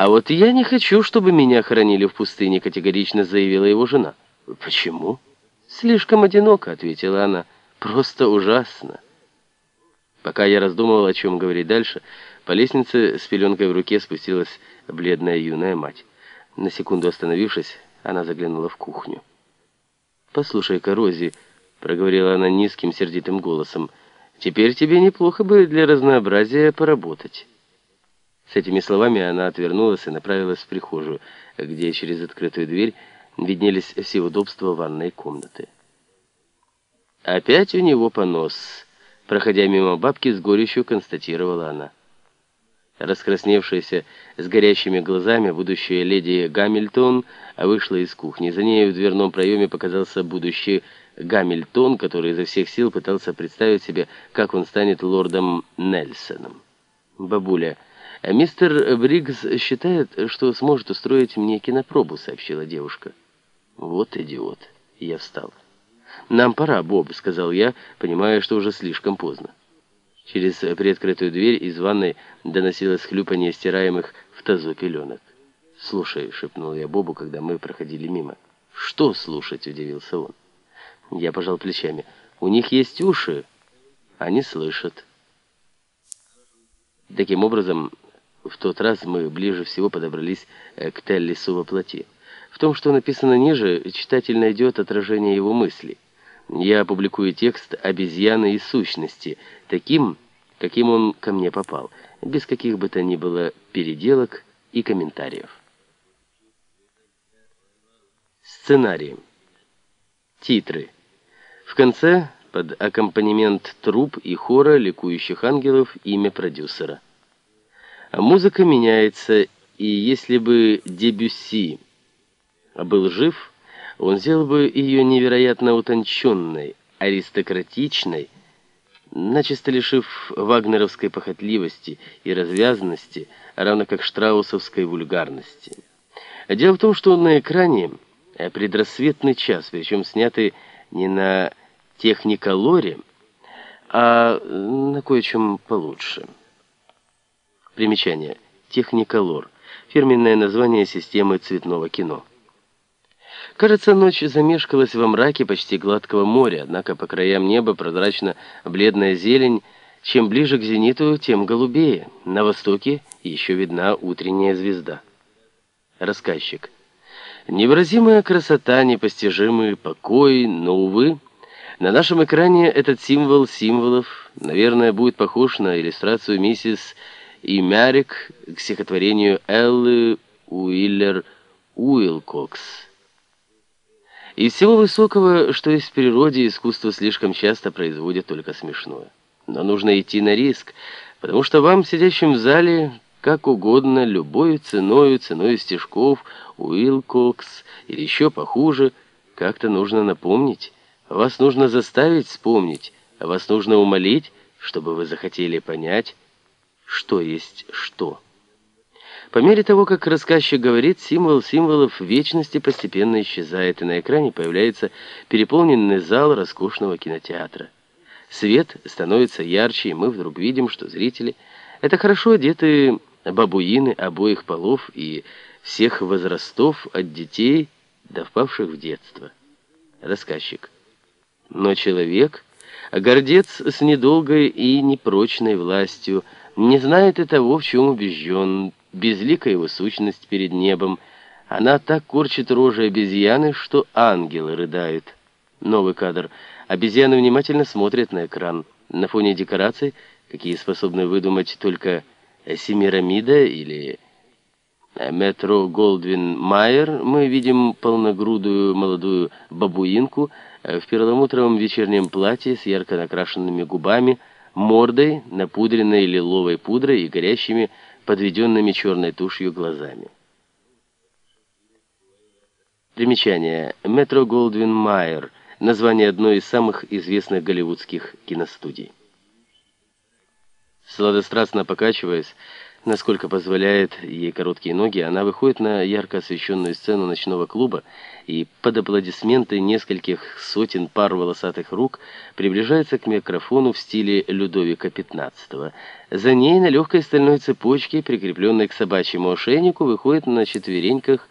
«А вот я не хочу, чтобы меня хоронили в пустыне», — категорично заявила его жена. «Почему?» «Слишком одиноко», — ответила она. «Просто ужасно». Пока я раздумывал, о чем говорить дальше, по лестнице с пеленкой в руке спустилась бледная юная мать. На секунду остановившись, она заглянула в кухню. «Послушай-ка, Рози», — проговорила она низким сердитым голосом, «теперь тебе неплохо бы для разнообразия поработать». С этими словами она отвернулась и направилась в прихожую, где через открытую дверь виднелись все удобства ванной комнаты. «Опять у него понос», — проходя мимо бабки, с горечью констатировала она. Раскрасневшаяся, с горящими глазами, будущая леди Гамильтон вышла из кухни. За ней в дверном проеме показался будущий Гамильтон, который изо всех сил пытался представить себе, как он станет лордом Нельсоном. «Бабуля», а «Мистер Бриггс считает, что сможет устроить мне кинопробу», — сообщила девушка. «Вот идиот!» — я встал. «Нам пора, Боб», — сказал я, понимая, что уже слишком поздно. Через приоткрытую дверь из ванной доносилось хлюпанье стираемых в тазу пеленок. «Слушай», — шепнул я Бобу, когда мы проходили мимо. «Что слушать?» — удивился он. Я пожал плечами. «У них есть уши, они слышат». Таким образом, в тот раз мы ближе всего подобрались э, к Теллису во плоти. В том, что написано ниже, читатель найдет отражение его мыслей. Я опубликую текст «Обезьяны и сущности», таким, каким он ко мне попал, без каких бы то ни было переделок и комментариев. Сценарий. Титры. В конце, под аккомпанемент труп и хора ликующих ангелов, имя продюсера. Музыка меняется, и если бы Дебюсси был жив, он сделал бы ее невероятно утонченной, аристократичной, начисто лишив вагнеровской похотливости и развязанности, равно как штраусовской вульгарности. Дело в том, что на экране предрассветный час, причем снятый не на техниколоре, а на кое-чем получше. Примечание. Техниколор. Фирменное название системы цветного кино. Кажется, ночь замешкалась во мраке почти гладкого моря, однако по краям неба прозрачно-бледная зелень, чем ближе к зениту, тем голубее. На востоке еще видна утренняя звезда. Рассказчик. Невыразимая красота, непостижимый покой, но, увы, на нашем экране этот символ символов, наверное, будет похож на иллюстрацию миссис и Мярик к стихотворению Эллы Уиллер Уилкокс. Из всего высокого, что есть в природе, искусство слишком часто производит только смешное. Но нужно идти на риск, потому что вам, сидящим в зале, как угодно, любой ценой, ценой стишков, Уилкокс или еще похуже, как-то нужно напомнить. Вас нужно заставить вспомнить, вас нужно умолить, чтобы вы захотели понять, что есть что. По мере того, как рассказчик говорит, символ символов вечности постепенно исчезает, и на экране появляется переполненный зал роскошного кинотеатра. Свет становится ярче, и мы вдруг видим, что зрители — это хорошо одетые бабуины обоих полов и всех возрастов, от детей до впавших в детство. Рассказчик. Но человек, гордец с недолгой и непрочной властью — не знает и того, в чем убежден, безликая его сущность перед небом. Она так корчит рожи обезьяны, что ангелы рыдают. Новый кадр. Обезьяны внимательно смотрят на экран. На фоне декораций, какие способны выдумать только Семирамида или Метро Голдвин Майер, мы видим полногрудую молодую бабуинку в перламутровом вечернем платье с ярко накрашенными губами, мордой, напудренной лиловой пудрой и горящими, подведенными черной тушью глазами. Примечание. Метро Голдвин Майер. Название одной из самых известных голливудских киностудий. Сладострастно покачиваясь, Насколько позволяет ей короткие ноги, она выходит на ярко освещенную сцену ночного клуба и под аплодисменты нескольких сотен пар волосатых рук приближается к микрофону в стиле Людовика XV. За ней на легкой стальной цепочке, прикрепленной к собачьему ошейнику, выходит на четвереньках